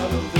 out of the